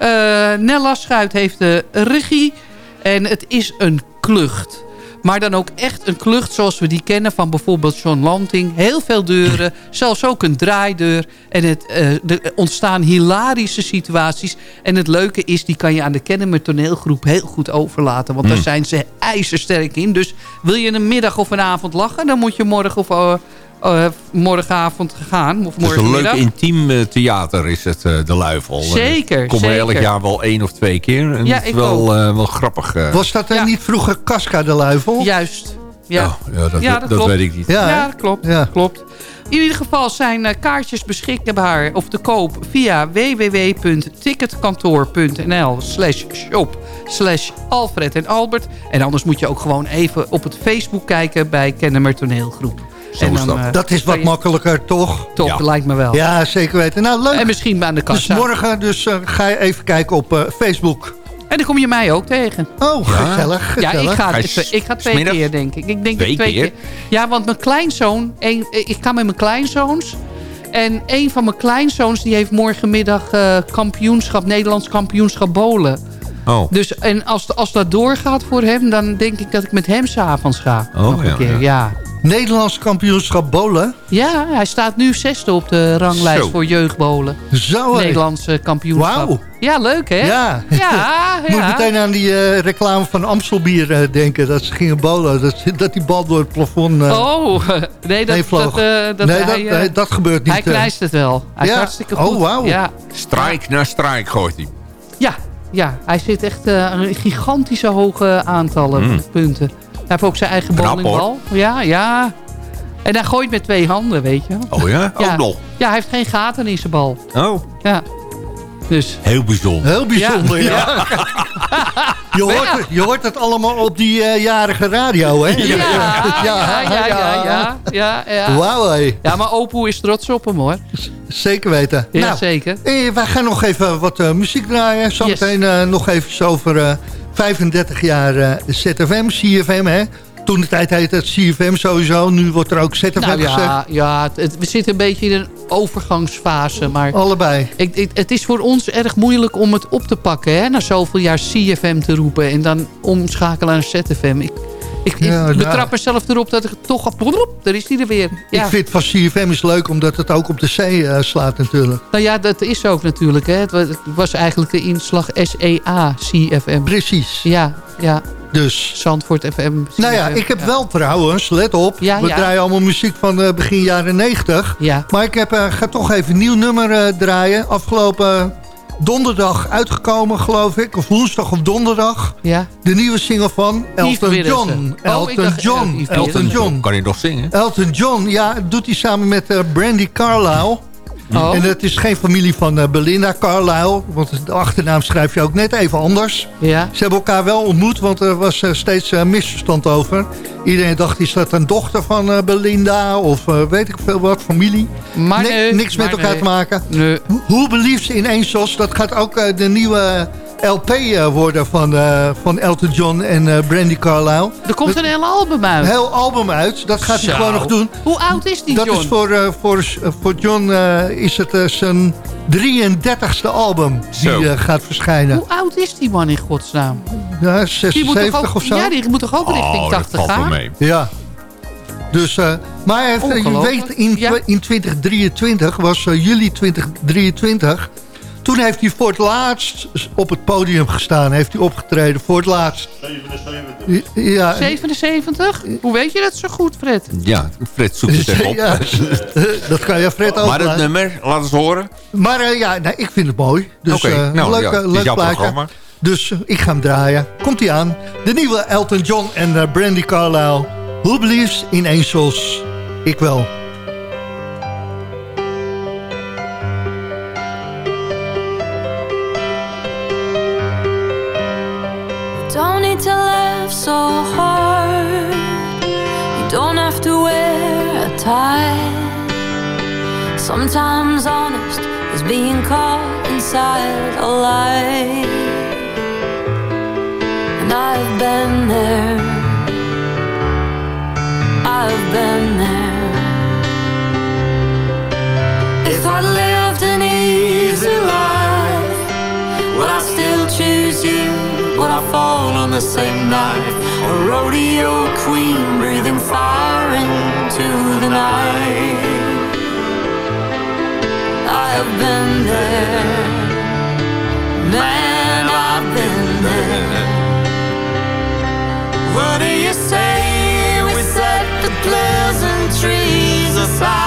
Eh, Nella Schuit heeft de regie. En het is een klucht. Maar dan ook echt een klucht zoals we die kennen van bijvoorbeeld John Lanting. Heel veel deuren, <laughs> zelfs ook een draaideur. En het, eh, er ontstaan hilarische situaties. En het leuke is, die kan je aan de Kennemer toneelgroep heel goed overlaten. Want daar zijn ze ijzersterk in. Dus wil je een middag of een avond lachen... dan moet je morgen of eh, eh, morgenavond gaan. Of Het is een leuk intiem eh, theater is het, eh, de Luifel. Zeker, Ik kom er elk zeker. jaar wel één of twee keer. En Ja, het is ik wel, ook. eh, wel grappig. Was dat Ja. niet vroeger Casca de Luifel? Juist. Ja. Oh, ja, dat, Ja, dat, weet ik niet. Ja, dat klopt. Ja. klopt. In ieder geval zijn eh, kaartjes beschikbaar of te koop via www.ticketkantoor.nl slash shop slash Alfred en Albert. En anders moet je ook gewoon even op het Facebook kijken bij Kennemer Toneelgroep. Zo en is dat. eh, Dat is wat je- makkelijker, toch? Toch, Ja. lijkt me wel. Ja, zeker weten. Nou, leuk. En misschien aan de Dus kassa. morgen dus, eh, ga je even kijken op eh, Facebook. En dan kom je mij ook tegen. Oh, gezellig, Ja, gezellig. ik ga, ik, ga twee keer, denk ik. Ik denk Twee dat twee keer? keer. Ja, want mijn kleinzoon... Een, ik ga met mijn kleinzoons... En een van mijn kleinzoons die heeft morgenmiddag eh, kampioenschap, Nederlands kampioenschap bowlen. Oh. Dus en als, als dat doorgaat voor hem, dan denk ik dat ik met hem s'avonds ga. Oh, nog een ja, keer, ja. ja. Nederlands kampioenschap bowlen. Ja, hij staat nu zesde op de ranglijst Zo. voor jeugdbolen. Zo, hé. Nederlandse kampioenschap. Wauw. Ja, leuk hè? Ja. <laughs> Ja, Moet meteen aan die eh, reclame van Amstelbier eh, denken. Dat ze gingen bowlen. Dat, dat die bal door het plafond eh, Oh, <laughs> nee, dat, dat, eh, dat nee, hij, dat, nee, dat gebeurt niet. Hij knijst het wel. Hij is Ja. hartstikke Oh, goed. wauw. Ja, Strijk na strijk gooit hij. ja, ja, hij zit echt een gigantische hoge aantallen Mm. punten. Hij heeft ook zijn eigen Knap, bowlingbal. Ja, ja. En hij gooit met twee handen, weet je. wel. Oh ja? Ja. Ook nog. Ja, hij heeft geen gaten in zijn bal. Oh, Ja. Dus, heel bijzonder. Heel bijzonder, ja. Ja. <laughs> Je, hoort je hoort het allemaal op die eh, jarige radio, hè? ja, ja, ja, <laughs> ja, ja, ja, ja. Wauw, hé. Ja, maar Opoe is trots op hem, hoor. Zeker weten. Ja, nou, zeker. eh, wij gaan nog even wat eh, muziek draaien. Zometeen eh, nog even over eh, 35 jaar eh, ZFM, CFM, hè? Toen de tijd heette het CFM sowieso. Nu wordt er ook ZFM Nou gezegd. ja, ja het- het- we zitten een beetje in een overgangsfase, maar... Allebei. Ik, ik- het is voor ons erg moeilijk om het op te pakken. Hè? Na zoveel jaar CFM te roepen en dan omschakelen naar ZFM. Ik, ik, ik Ja, nou. betrap mezelf erop dat ik toch... Daar is die er weer. Ja. Ik vind van CFM is leuk omdat het ook op de zee eh, slaat natuurlijk. Nou ja, dat is ook natuurlijk. Hè? Het, wa- het was eigenlijk de inslag SEA CFM. Precies. Ja, ja. Dus. Zandvoort FM. Nou ja, ik heb wel trouwens, let op. Ja, we ja. draaien allemaal muziek van eh, begin jaren 90. Ja. Maar ik heb, eh, ga toch even een nieuw nummer draaien. Afgelopen donderdag uitgekomen, geloof ik. Of woensdag of donderdag. Ja. De nieuwe single van Elton. John. Oh, Elton dacht, John. Elton. John. Kan hij nog zingen? Elton John, ja, doet hij samen met eh, Brandy Carlisle. Oh. En het is geen familie van eh, Belinda Carlisle. Want de achternaam schrijf je ook net even anders. Ja. Ze hebben elkaar wel ontmoet, want er was eh, steeds eh, misverstand over. Iedereen dacht, is dat een dochter van Belinda? Of weet ik veel wat, familie? Maar nee, niks met elkaar nee. te maken. Nee. Hoe beliefd in één sos, dat gaat ook de nieuwe LP eh, worden van, eh, van Elton John en eh, Brandy Carlisle. Er komt een hele album uit. Een heel album uit, dat gaat hij gewoon nog doen. Hoe oud is die Dat John? is voor, eh, voor, voor John eh, is het zijn 33ste album die Zo. gaat verschijnen. Hoe oud is die man in godsnaam? Ja, Die moet 76 toch ook, of zo. Ja, die moet toch ook richting Oh, dat 80 valt wel gaan? mee. Ja. Dus, eh, maar heeft, je weet, in, Ja. in 2023, was juli 2023... toen heeft hij voor het laatst op het podium gestaan. Heeft hij opgetreden, voor het laatst. 77. Ja, 77? Hoe weet je dat zo goed, Fred? Ja, Fred zoekt het even op. ja, <laughs> dat kan je Fred ook Maar het nummer, laat eens horen. Maar eh, ja, nou, ik vind het mooi. Dus Oké, eh, nou, leuk, ja, eh, leuk jouw plaatje. programma. Dus ik ga hem draaien. Komt hij aan. De nieuwe Elton John en eh, Brandy Carlisle. Who believes in angels? Ik wel. Tie. Sometimes honest is being caught inside a lie. And I've been there. I've been there. If I lived an easy life, would I still choose you? Would I fall on the same knife? A rodeo queen breathing fire into the night. I have been there, man, I've been there. What do you say we set the pleasantries aside?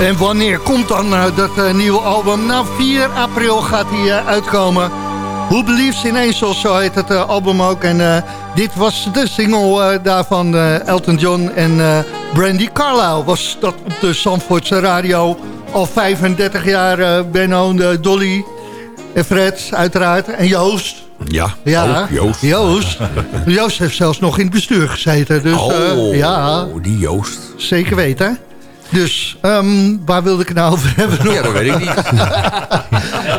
En wanneer komt dan eh, dat eh, nieuwe album? Nou, 4 april gaat hij eh, uitkomen. Who Believes in Angels, zo heet het album ook. En dit was de single daarvan, Elton John en Brandy Carlisle. Was dat op de Zandvoortse radio al 35 jaar. Benno, Dolly en Fred, uiteraard. En Joost. Ja, Ja, Joost. Joost. <laughs> Joost heeft zelfs nog in het bestuur gezeten. Dus, oh, ja, die Joost. zeker weten. Dus, ehm, waar wilde ik het nou over hebben? nog? Ja, dat weet ik niet.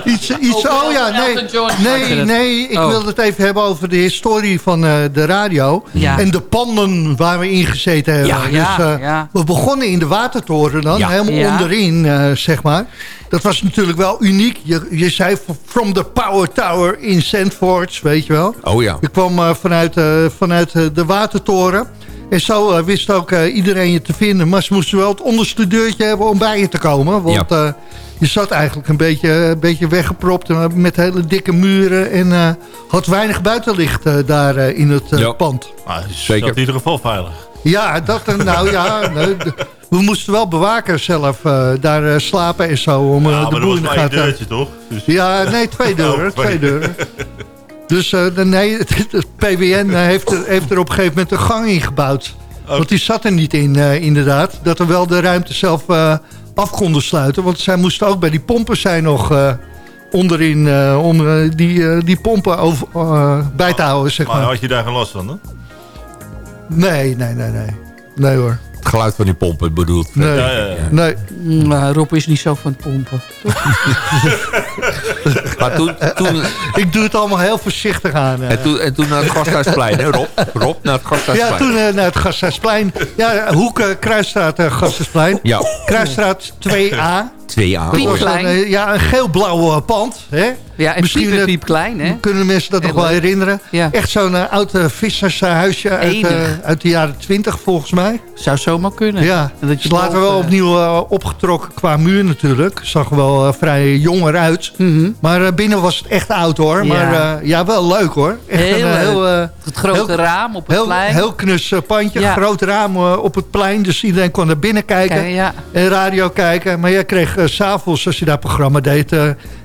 <laughs> Iets, iets, oh ja, nee, nee, nee, ik Oh. wilde het even hebben over de historie van eh, de radio. Ja. En de panden waar we in gezeten hebben. Ja, dus, eh, ja. We begonnen in de Watertoren dan, Ja. helemaal Ja. onderin, eh, zeg maar. Dat was natuurlijk wel uniek. Je, je zei from the power tower in Sandfords, weet je wel. Oh ja. Je kwam eh, vanuit, eh, vanuit de Watertoren. En zo eh, wist ook eh, iedereen je te vinden. Maar ze moesten wel het onderste deurtje hebben om bij je te komen. Want eh, je zat eigenlijk een beetje, een beetje weggepropt met hele dikke muren. En eh, had weinig buitenlicht eh, daar in het Ja. pand. Maar Zeker. in ieder geval veilig. Ja, dat, nou ja. <laughs> nee, we moesten wel bewaken zelf eh, daar eh, slapen en zo. Om eh, Ja, de maar dat boel was in de maar één gaten deurtje, toch? Dus, ja, nee, twee <laughs> deuren. Oh, twee. twee deuren. <laughs> Dus eh, de- nee, <laughs> het, het PWN eh, heeft er, heeft er op een gegeven moment een gang in gebouwd. Want die zat er niet in, eh, inderdaad. Dat we wel de ruimte zelf eh, af konden sluiten. Want zij moesten ook bij die pompen zijn nog eh, onderin... eh, om die, eh, die pompen over, eh, bij te houden, zeg maar maar. had je daar geen last van, hè? Nee, nee, nee, nee. Nee hoor. Het geluid van die pompen bedoelt. Nee. Ja, ja, ja. Nee. Nou, Rob is niet zo van het pompen. <laughs> <laughs> Maar toen, toen, Ik doe het allemaal heel voorzichtig aan. en, toen, en toen naar het Gasthuisplein, hè Rob? Rob, naar het Gasthuisplein. Ja, toen eh, naar het Gasthuisplein. Ja, Hoek, eh, Kruisstraat, eh, Gasthuisplein. Ja, Kruisstraat 2A. 2A. Dat was een, Piepklein. ja, een geel-blauw eh, pand. Hè? Ja, en Misschien, eh, piep klein, hè? Kunnen mensen dat nog wel herinneren? Ja. Echt zo'n eh, oud vissershuisje uit, uit de jaren 20 volgens mij. Zou zomaar kunnen. Ja, En dat je is later wel opnieuw opgetrokken qua muur natuurlijk. Zag er wel vrij Mhm. Maar eh, binnen was het echt oud hoor. Ja. Maar eh, ja, wel leuk hoor. Echt Heel een eh, heel, Het grote heel- raam op het heel, plein. heel knus pandje. Ja. Groot raam op het plein. Dus iedereen kon naar binnen kijken. Kijk, ja. En radio kijken. Maar jij kreeg s s'avonds, als je dat programma deed...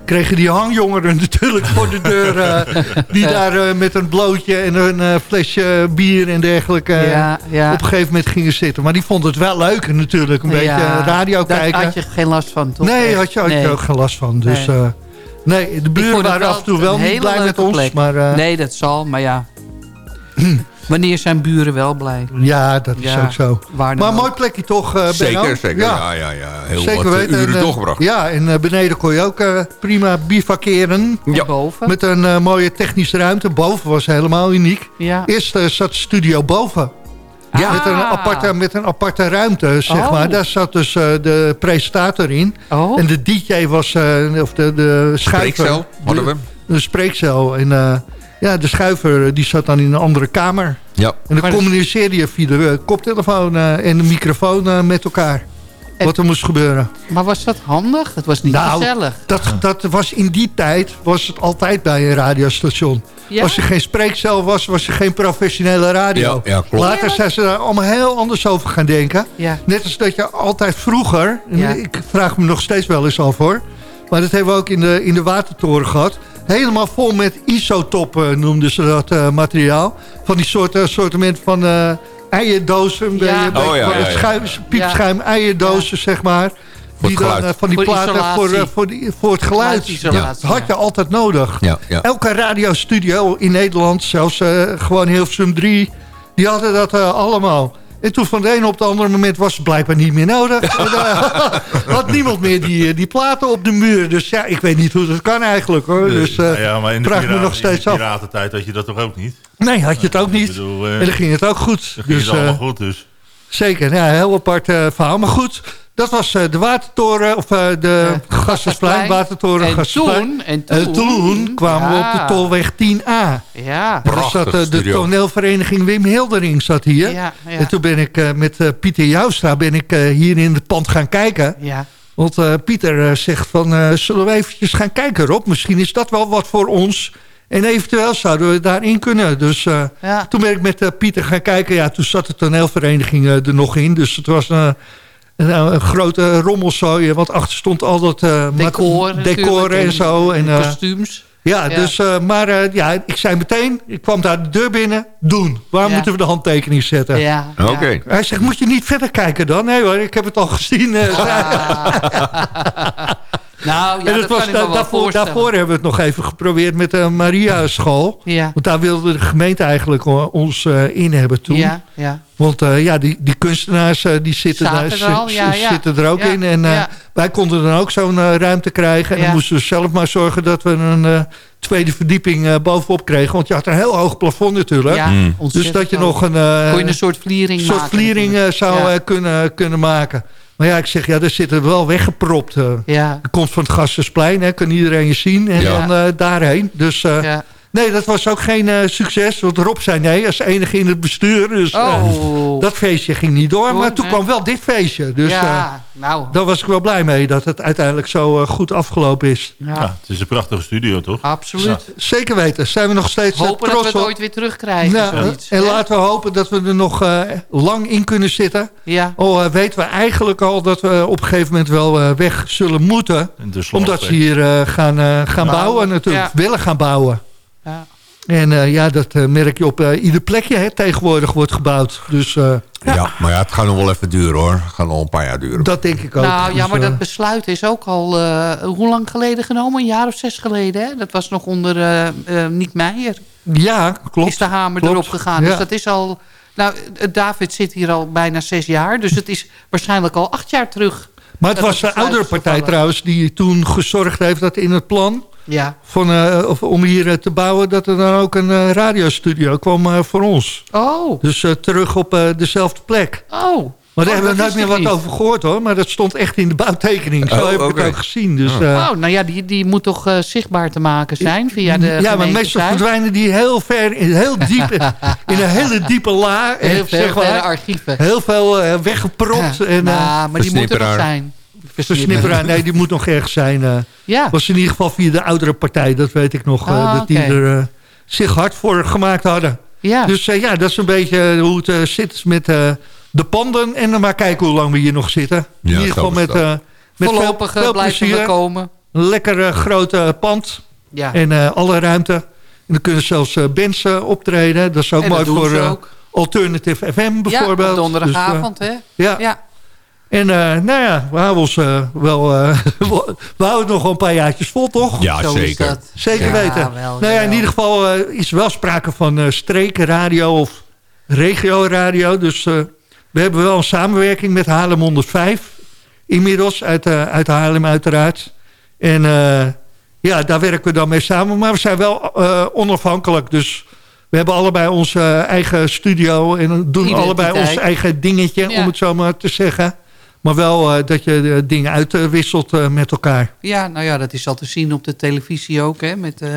kregen die hangjongeren natuurlijk voor de deur... eh, die daar eh, met een blootje en een eh, flesje bier en dergelijke... Ja, ja. op een gegeven moment gingen zitten. Maar die vonden het wel leuk natuurlijk. Een beetje Ja, radio Daar kijken. had je geen last van, toch? nee, Echt? had je, had je Nee. ook geen last van. Dus Nee. nee, de buren waren af en toe wel niet blij met ons. plek. Maar Nee, dat zal, maar ja. <clears throat> Wanneer zijn buren wel blij? ja, dat is Ja, ook zo. Maar een ook. mooi plekje toch, eh Benno? Zeker, zeker. Ja, ja, ja. Heel Zeker wat eh, weten. uren En, doorgebracht. Ja, en eh, beneden kon je ook eh, prima bivakeren. Ja. Boven? Met een eh, mooie technische ruimte. Boven was helemaal uniek. Ja. Eerst zat de studio boven. Ja. Met, een aparte, met een aparte ruimte, zeg Oh. maar. Daar zat dus eh, de presentator in. Oh. En de DJ was, eh, of de, de schuiver. Spreekcel hadden we. De, de spreekcel. En eh, ja, de schuiver die zat dan in een andere kamer. Ja. En dan Maar- communiceerde je via de eh, koptelefoon eh, en de microfoon eh, met elkaar. En- Wat er moest gebeuren. Maar was dat handig? Het was niet Nou, gezellig. Dat, dat was in die tijd was het altijd bij een radiostation. Ja? Als er geen spreekcel was, was er geen professionele radio. Ja, ja, klopt. Later zijn ze daar allemaal heel anders over gaan denken. Ja. Net als dat je altijd vroeger, ik vraag me nog steeds wel eens af hoor... maar dat hebben we ook in de, in de Watertoren gehad... helemaal vol met isotop eh, noemden ze dat eh, materiaal. Van die soorten soortement van eh eierdozen. beetje- Oh, ja, ja, ja. schuim, piepschuim eierdozen, zeg maar. Voor die dan eh, van die Voor platen voor, eh, voor, die, voor het geluid. Geluidsisolatie, Dat had je altijd nodig. Ja, ja. Elke radiostudio in Nederland, zelfs eh, gewoon Hilversum 3, die hadden dat eh, allemaal. En toen van de ene op het andere moment was het blijkbaar niet meer nodig. <laughs> En, eh, <laughs> had niemand meer die, eh, die platen op de muur. Dus ja, ik weet niet hoe dat kan eigenlijk hoor. Dus Nou ja, maar in de, vraag me nog steeds in de piratentijd had je dat toch ook niet? Nee, had je het ook niet. Bedoel, en dan ging het ook goed. dan ging Dus, het allemaal eh, goed, dus. Zeker, ja, een heel apart eh, verhaal. Maar goed, dat was eh, de Watertoren, of eh, de Gassersplein, Watertoren, En Gassersplein. toen, en En toen kwamen we ja. op de Tolweg 10A. Ja. Er zat de studio. toneelvereniging Wim Hildering zat hier. Ja, ja. En toen ben ik eh, met eh, Pieter Joustra ben ik, eh, hier in het pand gaan kijken. Ja. Want eh, Pieter zegt van, eh, zullen we eventjes gaan kijken Rob? Misschien is dat wel wat voor ons. En eventueel zouden we daarin kunnen. Dus eh, Ja. toen ben ik met eh, Pieter gaan kijken. Ja, toen zat de toneelvereniging eh, er nog in. Dus het was een, een grote rommelzooi. Want achter stond al dat eh, Decor, decor en zo. En, eh, kostuums. ja, Ja. Dus, eh, maar eh, ja, ik zei meteen, ik kwam daar de deur binnen, doen. Waar Ja. moeten we de handtekening zetten? Ja. Oké. Hij zegt, moet je niet verder kijken dan? Nee hoor, ik heb het al gezien. <laughs> <laughs> eh, Nou, ja, en dat, was, kan ik me da- wel daarvoor, daarvoor hebben we het nog even geprobeerd met de Maria School. Ja. Want daar wilde de gemeente eigenlijk o- ons eh, in hebben toen. Ja, ja. Want eh, ja, die, die kunstenaars eh, die zitten, daar, er al, ja, ja. zitten er ook Ja, in. En eh, ja. wij konden dan ook zo'n eh, ruimte krijgen. En Ja. dan moesten we zelf maar zorgen dat we een eh, tweede verdieping eh, bovenop kregen. Want je had een heel hoog plafond natuurlijk. Ja, Mm. Dus dat je nog een, eh, Kon je een soort vliering soort maken. vliering eh, natuurlijk. zou Ja. eh, kunnen, kunnen maken. Maar ja, ik zeg, ja, er zitten wel weggepropt. eh. Ja. De komst van het Gassersplein, hè, kan iedereen je zien. En Ja. dan eh, daarheen. Dus eh, Ja. Nee, dat was ook geen eh, succes. Want Rob zei nee, als enige in het bestuur. Dus eh, Oh. dat feestje ging niet door. Maar toen kwam wel dit feestje. Dus eh, ja, nou. daar was ik wel blij mee dat het uiteindelijk zo eh, goed afgelopen is. Ja, Ja, het is een prachtige studio, toch? absoluut. Zeker weten, zijn we nog steeds eh, Hopen dat we het op. ooit weer terugkrijgen. Nou, en hè? laten we hopen dat we er nog eh, lang in kunnen zitten. Ja. Al eh, weten we eigenlijk al dat we op een gegeven moment wel eh, weg zullen moeten. Omdat ze hier eh, gaan, eh, gaan Bouwen, bouwen natuurlijk. ja. Willen gaan bouwen. Ja. En eh, ja, dat eh, merk je op eh, ieder plekje hè, tegenwoordig wordt gebouwd. Dus eh, Ja. maar ja, het gaat nog wel even duren hoor. Het gaat nog een paar jaar duren. dat denk ik ook. Nou ja, Dus, maar dat besluit is ook al eh, hoe lang geleden genomen? Een jaar of zes geleden. Hè? Dat was nog onder eh eh, Niek Meijer. ja, klopt. Is de hamer klopt. erop gegaan. Ja. Dus dat is al... Nou, David zit hier al bijna zes jaar. Dus het is waarschijnlijk al acht jaar terug. Maar het was de oudere partij trouwens die toen gezorgd heeft dat in het plan... Ja. Van, eh, om hier eh, te bouwen dat er dan ook een eh, radiostudio kwam voor ons. Oh. Dus eh, terug op eh, dezelfde plek. Oh. Maar daar Oh, hebben we nooit meer wat niet? over gehoord hoor. Maar dat stond echt in de bouwtekening. Zo Oh, heb ik het ook gezien. Dus, eh, Oh, nou ja, die, die moet toch eh, zichtbaar te maken zijn via de ja, maar meestal verdwijnen die heel ver, in, heel diep, in een hele diepe la. <laughs> En Heel veel zeg maar, archieven. heel veel eh, weggepropt. En, eh, nou, maar die moet er nog zijn. versnipperaar, nee, die moet nog ergens zijn. eh. Ja. was in ieder geval via de oudere partij, dat weet ik nog. eh, Ah, dat die er eh, zich hard voor gemaakt hadden. Ja. Dus eh, ja, dat is een beetje hoe het zit met eh, de panden. En dan maar kijken hoe lang we hier nog zitten. in Ja, ieder geval met, eh met veel, Voorlopig veel blijven plezier. komen. Een lekker grote pand. Ja. En eh, alle ruimte. En dan kunnen zelfs eh, bands optreden. Dat is ook En mooi voor eh. Alternative FM ja, bijvoorbeeld. op donderdagavond, Dus, hè? ja. Ja. En eh, nou ja, we houden ons eh, wel... eh, <laughs> we houden het nog wel een paar jaartjes vol, toch? Ja, Zo is zeker. dat. Zeker Ja, weten. wel, nou ja, in wel. ieder geval eh, is er wel sprake van eh strekenradio of regio-radio. Dus eh, we hebben wel een samenwerking met Haarlem 105. Inmiddels, uit, eh, uit Haarlem uiteraard. En eh, ja, daar werken we dan mee samen. Maar we zijn wel eh, onafhankelijk. Dus we hebben allebei onze eigen studio. En doen Identiteit. allebei ons eigen dingetje, Ja. om het zo maar te zeggen. Maar wel eh, dat je de dingen uitwisselt eh, met elkaar. Ja, nou ja, dat is al te zien op de televisie ook, hè? Met eh,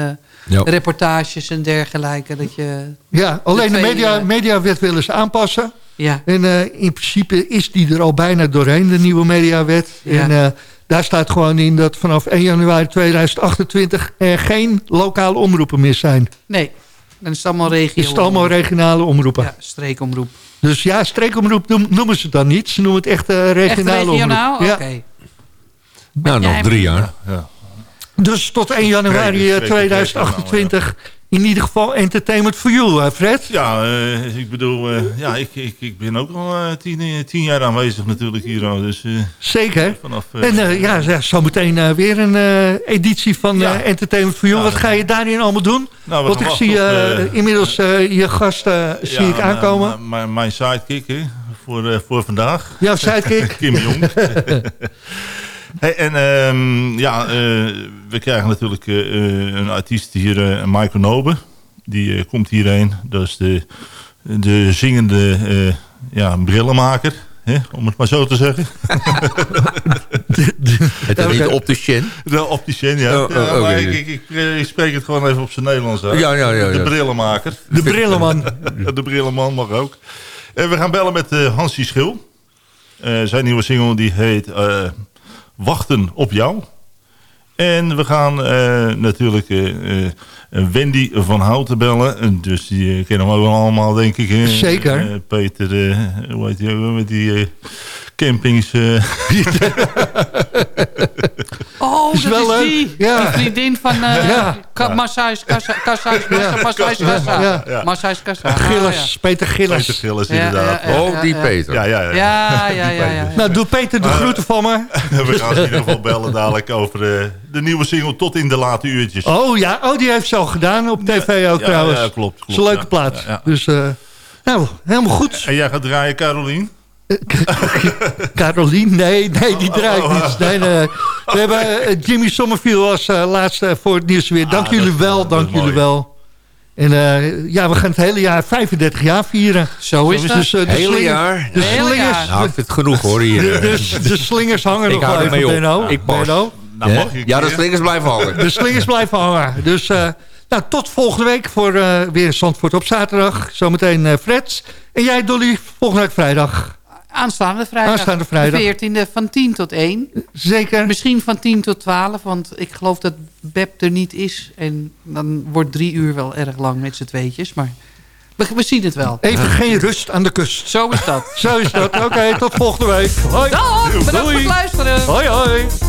Ja. reportages en dergelijke. Dat je, Ja, alleen de, twee, media, eh, mediawet willen ze aanpassen. ja, En eh, in principe is die er al bijna doorheen, de nieuwe mediawet. Ja. En eh, daar staat gewoon in dat vanaf 1 januari 2028 er geen lokale omroepen meer zijn. nee. Dan is het allemaal regio. Is het allemaal regionale omroepen. Ja, streekomroep. Dus ja, streekomroep noem- noemen ze het dan niet. Ze noemen het echt eh, regionale Echt regionaal? omroep. Oké. Ja. Nou, nog drie jaar. Ja. Dus tot 1 januari Zeker, eh, zeker, 2028 in ieder geval entertainment for you, eh, Fred. Ja, eh, ik bedoel, eh, ja, ik, ik, ik ben ook al eh, tien, tien jaar aanwezig natuurlijk hier. al, Dus, Zeker. Vanaf, en ja, ja, zometeen eh, weer een editie van Entertainment for You. Ja, Wat ga je daarin allemaal doen? Nou, Want ik zie op, inmiddels je gast eh, zie ik aankomen. mijn- Mijn, sidekick hè, voor, voor vandaag. Jouw sidekick? <laughs> Kim Jong. <laughs> hey, en ehm, ja, eh, we krijgen natuurlijk eh, eh, een artiest hier, eh Michael Nobe. Die komt hierheen. Dat is de, de zingende eh, ja, brillenmaker. Hè, om het maar zo te zeggen. Het is niet opticien? De opticien, ja. Oh, oh, ja ik, ik, ik, ik spreek het gewoon even op zijn Nederlands uit. Ja, ja, ja, De brillenmaker. De brillenman. <laughs> de brillenman mag ook. En we gaan bellen met eh Hansie Schil. Eh, zijn nieuwe single die heet eh, Wachten op jou. En we gaan eh, natuurlijk eh, eh, Wendy van Houten bellen. En Dus die kennen we wel allemaal, denk ik. Zeker. Peter, hoe heet weer, met die campings... <laughs> <laughs> <laughs> Oh, Is dat wel is leuk. die. Ja. Die vriendin van uh, Ja. Massage Kassa. Massage Kassa. Massage Kassa. Gilles, Peter Gilles. Peter Gillis, Ja, inderdaad. ja, ja, Oh, die ja. Peter. Ja, ja, ja. Ja, ja, ja, ja. Nou, doe Peter de groeten van me. <laughs> We gaan ze in ieder geval bellen dadelijk over eh, de nieuwe single tot in de late uurtjes. Oh ja, oh, die heeft ze al gedaan op tv ook ja, trouwens. ja, klopt, klopt, is een leuke ja. plaats. Ja, ja. Dus, eh, nou, helemaal goed. En jij gaat draaien, Carolien? Carolien, nee, nee, die draait oh, oh. niet. Nee, nee. We hebben eh, Jimmy Sommerfield als eh, laatste voor het nieuws weer. Dank Ah, jullie dat- wel, dat dank jullie mooi. wel. En eh, ja, we gaan het hele jaar 35 jaar vieren. Zo is Dus, dat. eh, de Hele slinger- jaar? De Hele slingers, jaar. Nou, ik vind het genoeg hoor de, hier. de, de slingers hangen Ik nog wel even, op. Benno. Ik pas. Benno. Nou, mag Ja, de slingers blijven hangen. De slingers blijven hangen. Dus eh, nou, tot volgende week voor eh, weer Zandvoort op zaterdag. Zometeen eh Freds. En jij Dolly, volgende week vrijdag. Aanstaande vrijdag. Aanstaande vrijdag. De 14e van 10 tot 1. Zeker. Misschien van 10 tot 12, want ik geloof dat Beb er niet is. En dan wordt drie uur wel erg lang met z'n tweetjes. Maar we, zien het wel. Even geen rust aan de kust. Zo is dat. Zo is dat. Oké, tot volgende week. Hoi. Dag, bedankt voor Doei. het luisteren. Hoi, hoi.